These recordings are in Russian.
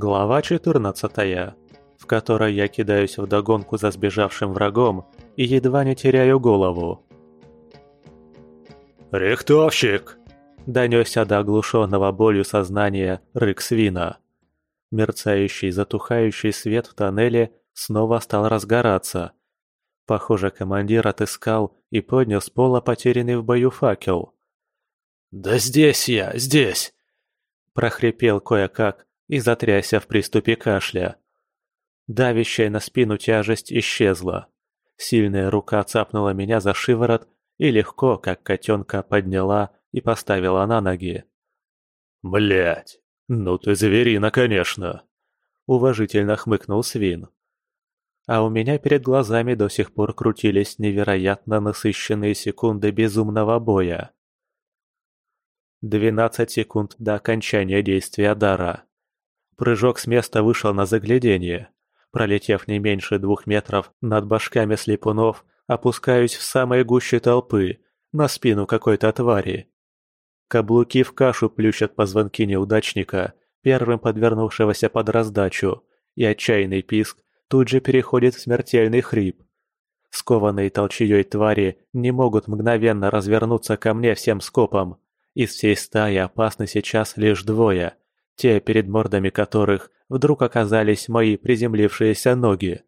Глава 14, в которой я кидаюсь в догонку за сбежавшим врагом и едва не теряю голову. «Рихтовщик!» – донесся до оглушенного болью сознания рык свина. Мерцающий, затухающий свет в тоннеле снова стал разгораться. Похоже, командир отыскал и поднял с пола потерянный в бою факел. «Да здесь я, здесь!» – прохрипел кое-как и затрясся в приступе кашля. Давящая на спину тяжесть исчезла. Сильная рука цапнула меня за шиворот и легко, как котенка, подняла и поставила на ноги. Блять, ну ты зверина, конечно!» – уважительно хмыкнул свин. А у меня перед глазами до сих пор крутились невероятно насыщенные секунды безумного боя. 12 секунд до окончания действия дара. Прыжок с места вышел на заглядение. Пролетев не меньше двух метров над башками слепунов, опускаюсь в самой гуще толпы, на спину какой-то твари. Каблуки в кашу плющат позвонки неудачника, первым подвернувшегося под раздачу, и отчаянный писк тут же переходит в смертельный хрип. Скованные толчеей твари не могут мгновенно развернуться ко мне всем скопом. Из всей стаи опасны сейчас лишь двое – те, перед мордами которых вдруг оказались мои приземлившиеся ноги.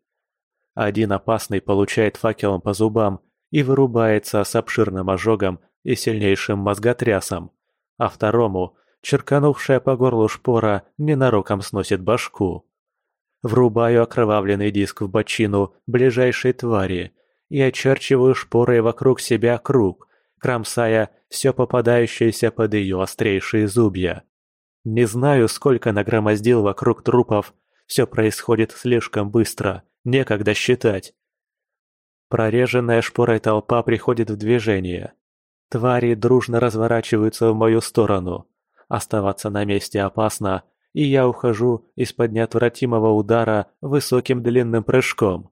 Один опасный получает факелом по зубам и вырубается с обширным ожогом и сильнейшим мозготрясом, а второму, черканувшая по горлу шпора, ненароком сносит башку. Врубаю окровавленный диск в бочину ближайшей твари и очерчиваю шпорой вокруг себя круг, кромсая все попадающееся под ее острейшие зубья. Не знаю, сколько нагромоздил вокруг трупов. Все происходит слишком быстро, некогда считать. Прореженная шпорой толпа приходит в движение. Твари дружно разворачиваются в мою сторону. Оставаться на месте опасно, и я ухожу из-под неотвратимого удара высоким длинным прыжком.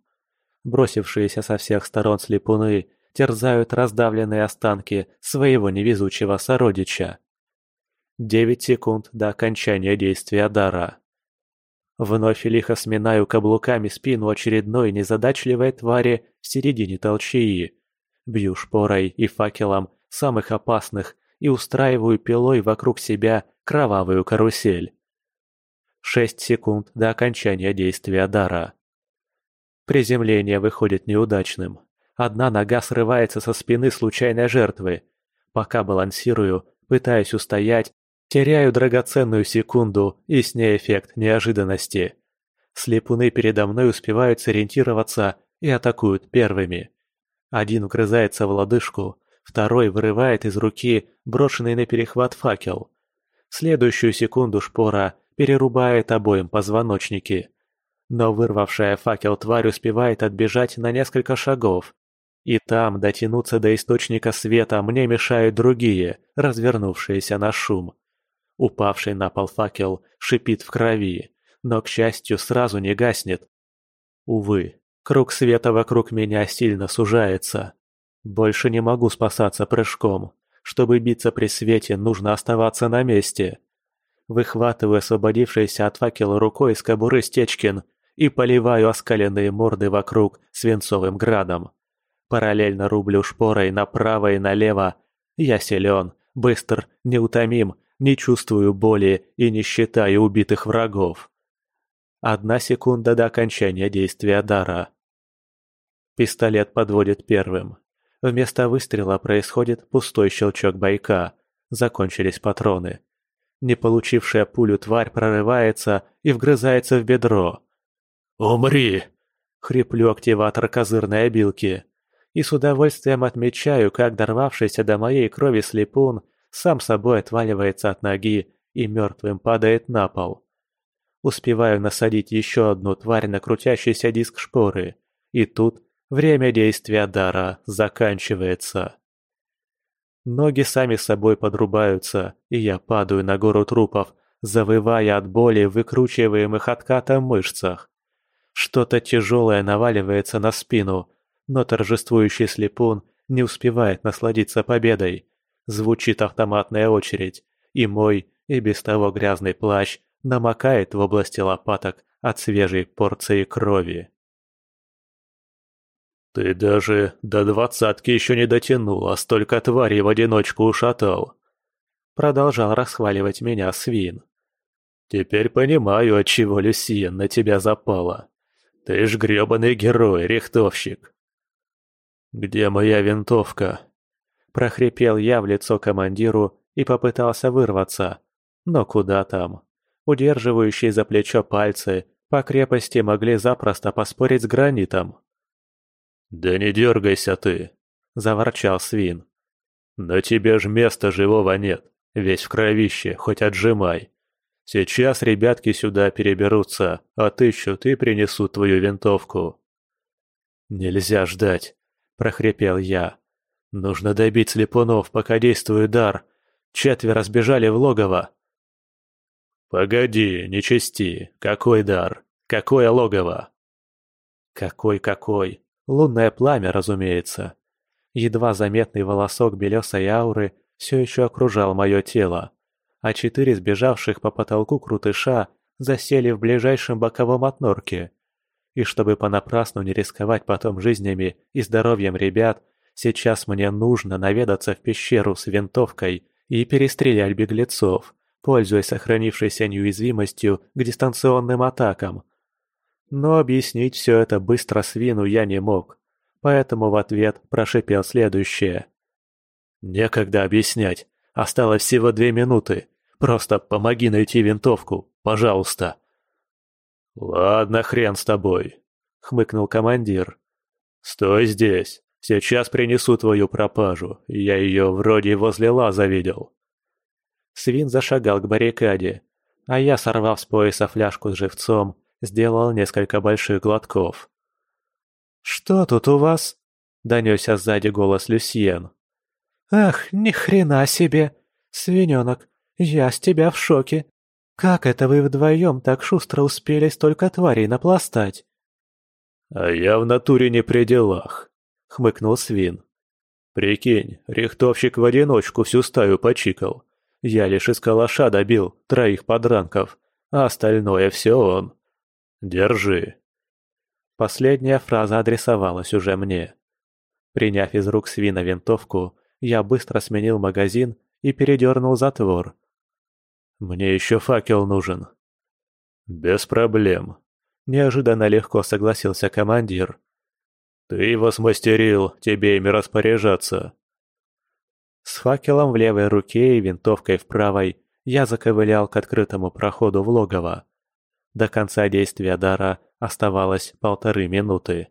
Бросившиеся со всех сторон слепуны терзают раздавленные останки своего невезучего сородича. Девять секунд до окончания действия дара. Вновь лихо сминаю каблуками спину очередной незадачливой твари в середине толчии. Бью шпорой и факелом самых опасных и устраиваю пилой вокруг себя кровавую карусель. Шесть секунд до окончания действия дара. Приземление выходит неудачным. Одна нога срывается со спины случайной жертвы. Пока балансирую, пытаясь устоять, Теряю драгоценную секунду и с ней эффект неожиданности. Слепуны передо мной успевают сориентироваться и атакуют первыми. Один вгрызается в лодыжку, второй вырывает из руки брошенный на перехват факел. Следующую секунду шпора перерубает обоим позвоночники. Но вырвавшая факел тварь успевает отбежать на несколько шагов. И там дотянуться до источника света мне мешают другие, развернувшиеся на шум. Упавший на пол факел шипит в крови, но, к счастью, сразу не гаснет. Увы, круг света вокруг меня сильно сужается. Больше не могу спасаться прыжком. Чтобы биться при свете, нужно оставаться на месте. Выхватываю освободившийся от факела рукой из кобуры Стечкин и поливаю оскаленные морды вокруг свинцовым градом. Параллельно рублю шпорой направо и налево. Я силен, быстр, неутомим не чувствую боли и не считаю убитых врагов. Одна секунда до окончания действия дара. Пистолет подводит первым. Вместо выстрела происходит пустой щелчок бойка. Закончились патроны. Не получившая пулю тварь прорывается и вгрызается в бедро. «Умри!» — хриплю активатор козырной обилки. И с удовольствием отмечаю, как дорвавшийся до моей крови слепун сам собой отваливается от ноги и мертвым падает на пол. Успеваю насадить еще одну тварь на крутящийся диск шпоры, и тут время действия дара заканчивается. Ноги сами собой подрубаются, и я падаю на гору трупов, завывая от боли в выкручиваемых откатом мышцах. Что-то тяжелое наваливается на спину, но торжествующий слепун не успевает насладиться победой. Звучит автоматная очередь, и мой, и без того грязный плащ намокает в области лопаток от свежей порции крови. «Ты даже до двадцатки еще не дотянул, а столько тварей в одиночку ушатал!» Продолжал расхваливать меня свин. «Теперь понимаю, отчего Люсиен на тебя запала. Ты ж грёбаный герой, рихтовщик!» «Где моя винтовка?» Прохрипел я в лицо командиру и попытался вырваться. Но куда там? Удерживающие за плечо пальцы по крепости могли запросто поспорить с гранитом. «Да не дергайся ты!» – заворчал свин. «На тебе ж места живого нет, весь в кровище, хоть отжимай. Сейчас ребятки сюда переберутся, отыщут и принесут твою винтовку». «Нельзя ждать», – прохрипел я. «Нужно добить слепунов, пока действует дар. Четверо сбежали в логово». «Погоди, не чести. Какой дар? Какое логово?» «Какой-какой? Лунное пламя, разумеется. Едва заметный волосок белесой ауры все еще окружал мое тело, а четыре сбежавших по потолку крутыша засели в ближайшем боковом отнорке. И чтобы понапрасну не рисковать потом жизнями и здоровьем ребят, сейчас мне нужно наведаться в пещеру с винтовкой и перестрелять беглецов, пользуясь сохранившейся неуязвимостью к дистанционным атакам. Но объяснить все это быстро свину я не мог, поэтому в ответ прошипел следующее. «Некогда объяснять. Осталось всего две минуты. Просто помоги найти винтовку, пожалуйста». «Ладно, хрен с тобой», — хмыкнул командир. «Стой здесь. Сейчас принесу твою пропажу. Я ее вроде возле лаза видел». Свин зашагал к баррикаде, а я, сорвав с пояса фляжку с живцом, сделал несколько больших глотков. «Что тут у вас?» – донесся сзади голос Люсьен. «Ах, ни хрена себе! Свиненок, я с тебя в шоке! Как это вы вдвоем так шустро успели столько тварей напластать?» «А я в натуре не при делах», — хмыкнул свин. «Прикинь, рихтовщик в одиночку всю стаю почикал. Я лишь из калаша добил троих подранков, а остальное все он. Держи». Последняя фраза адресовалась уже мне. Приняв из рук свина винтовку, я быстро сменил магазин и передернул затвор. «Мне еще факел нужен». «Без проблем», — неожиданно легко согласился командир. «Ты его смастерил, тебе ими распоряжаться». С факелом в левой руке и винтовкой в правой я заковылял к открытому проходу в логово. До конца действия дара оставалось полторы минуты.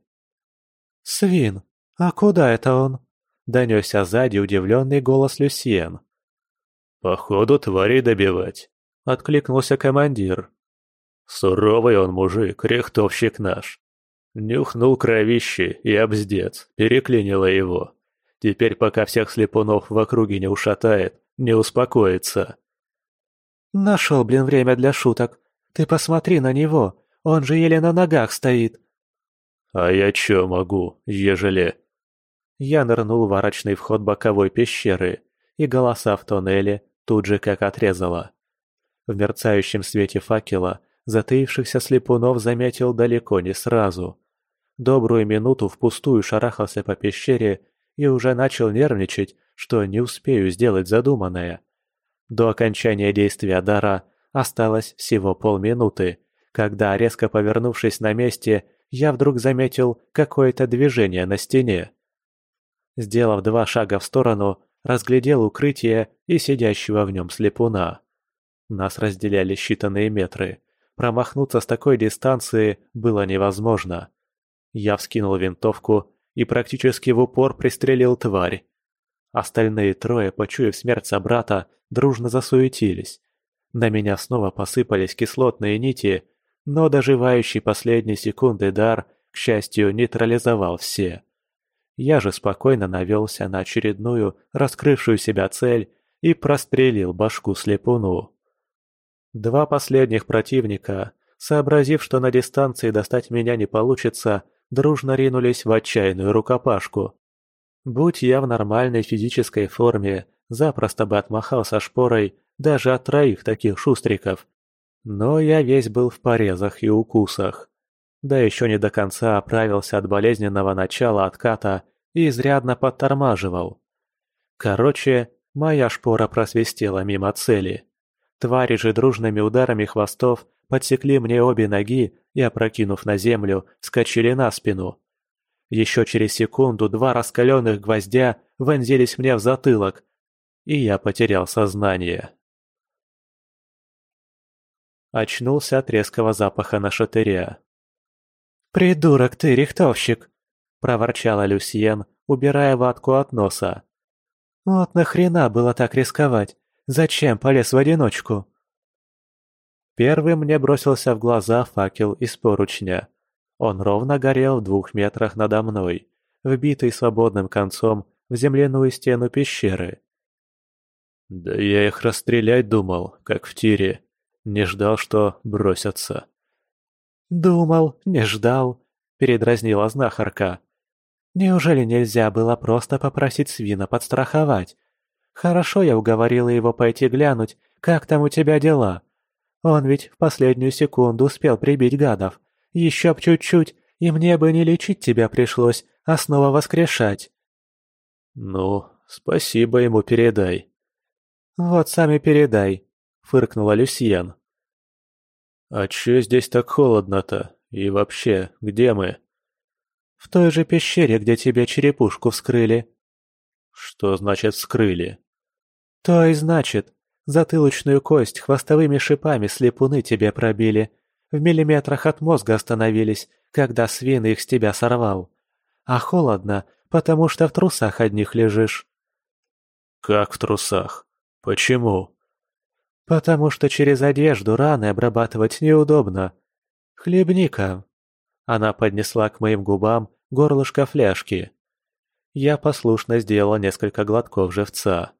«Свин, а куда это он?» – донесся сзади удивленный голос Люсьен. «Походу, тварей добивать», – откликнулся командир. «Суровый он мужик, рехтовщик наш. Нюхнул кровище и обздец, переклинило его. Теперь, пока всех слепунов в округе не ушатает, не успокоится». «Нашел, блин, время для шуток. Ты посмотри на него, он же еле на ногах стоит». «А я чё могу, ежели...» Я нырнул в арочный вход боковой пещеры, и голоса в тоннеле тут же как отрезало. В мерцающем свете факела затаившихся слепунов заметил далеко не сразу. Добрую минуту впустую шарахался по пещере и уже начал нервничать, что не успею сделать задуманное. До окончания действия дара Осталось всего полминуты, когда, резко повернувшись на месте, я вдруг заметил какое-то движение на стене. Сделав два шага в сторону, разглядел укрытие и сидящего в нем слепуна. Нас разделяли считанные метры. Промахнуться с такой дистанции было невозможно. Я вскинул винтовку и практически в упор пристрелил тварь. Остальные трое, почуяв смерть собрата, дружно засуетились. На меня снова посыпались кислотные нити, но доживающий последние секунды дар, к счастью, нейтрализовал все. Я же спокойно навелся на очередную, раскрывшую себя цель и прострелил башку слепуну. Два последних противника, сообразив, что на дистанции достать меня не получится, дружно ринулись в отчаянную рукопашку. Будь я в нормальной физической форме, запросто бы отмахался шпорой даже от троих таких шустриков. Но я весь был в порезах и укусах. Да еще не до конца оправился от болезненного начала отката и изрядно подтормаживал. Короче, моя шпора просвистела мимо цели. Твари же дружными ударами хвостов подсекли мне обе ноги и, опрокинув на землю, скачали на спину. Еще через секунду два раскаленных гвоздя вонзились мне в затылок, и я потерял сознание. Очнулся от резкого запаха на шатыря. «Придурок ты, рихтовщик!» – проворчала Люсьен, убирая ватку от носа. «Вот нахрена было так рисковать? Зачем полез в одиночку?» Первым мне бросился в глаза факел из поручня. Он ровно горел в двух метрах надо мной, вбитый свободным концом в земляную стену пещеры. Да я их расстрелять думал, как в тире. Не ждал, что бросятся. «Думал, не ждал», — передразнила знахарка. «Неужели нельзя было просто попросить свина подстраховать? Хорошо я уговорила его пойти глянуть, как там у тебя дела. Он ведь в последнюю секунду успел прибить гадов. Еще б чуть-чуть, и мне бы не лечить тебя пришлось, а снова воскрешать». «Ну, спасибо ему передай». «Вот сами передай», — фыркнула Люсьен. «А чё здесь так холодно-то? И вообще, где мы?» «В той же пещере, где тебе черепушку вскрыли». «Что значит вскрыли?» «То и значит. Затылочную кость хвостовыми шипами слепуны тебе пробили. В миллиметрах от мозга остановились, когда свин их с тебя сорвал. А холодно, потому что в трусах одних лежишь». «Как в трусах? Почему?» «Потому что через одежду раны обрабатывать неудобно. Хлебника». Она поднесла к моим губам горлышко фляжки. Я послушно сделала несколько глотков живца.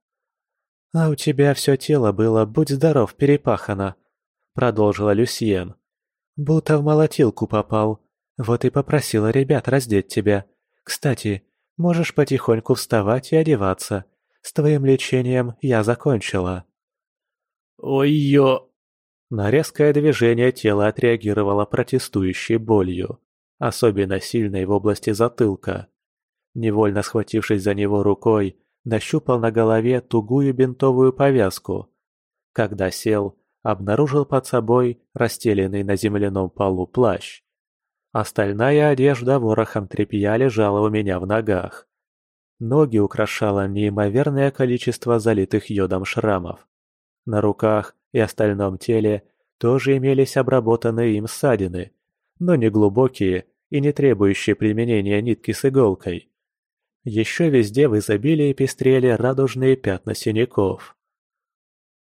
«А у тебя все тело было, будь здоров, перепахано», — продолжила Люсьен. «Будто в молотилку попал. Вот и попросила ребят раздеть тебя. Кстати, можешь потихоньку вставать и одеваться. С твоим лечением я закончила». «Ой-ё!» На резкое движение тело отреагировало протестующей болью, особенно сильной в области затылка. Невольно схватившись за него рукой, нащупал на голове тугую бинтовую повязку. Когда сел, обнаружил под собой расстеленный на земляном полу плащ. Остальная одежда ворохом тряпья лежала у меня в ногах. Ноги украшало неимоверное количество залитых йодом шрамов. На руках и остальном теле тоже имелись обработанные им ссадины, но не глубокие и не требующие применения нитки с иголкой. Еще везде в изобилии пестрели радужные пятна синяков.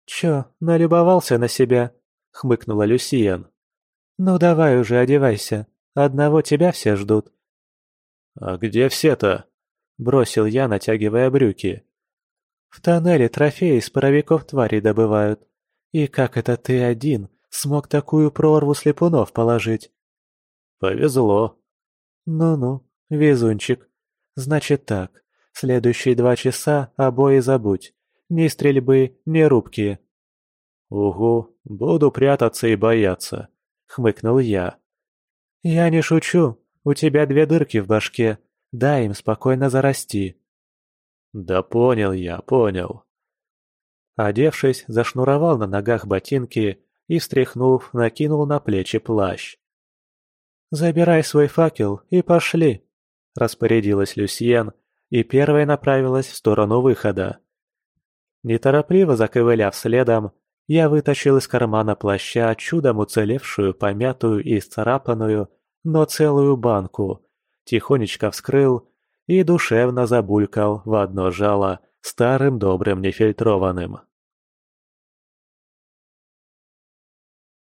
«Чё, налюбовался на себя?» — хмыкнула Люсиен. «Ну давай уже одевайся, одного тебя все ждут». «А где все-то?» — бросил я, натягивая брюки. «В тоннеле трофеи из паровиков тварей добывают. И как это ты один смог такую прорву слепунов положить?» «Повезло». «Ну-ну, везунчик», Значит так, следующие два часа обои забудь. Ни стрельбы, ни рубки. Угу, буду прятаться и бояться, хмыкнул я. Я не шучу, у тебя две дырки в башке, дай им спокойно зарасти. Да понял я, понял. Одевшись, зашнуровал на ногах ботинки и, встряхнув, накинул на плечи плащ. «Забирай свой факел и пошли!» – распорядилась Люсьен и первой направилась в сторону выхода. Неторопливо заковыляв следом, я вытащил из кармана плаща чудом уцелевшую, помятую и исцарапанную, но целую банку, тихонечко вскрыл и душевно забулькал в одно жало старым добрым нефильтрованным.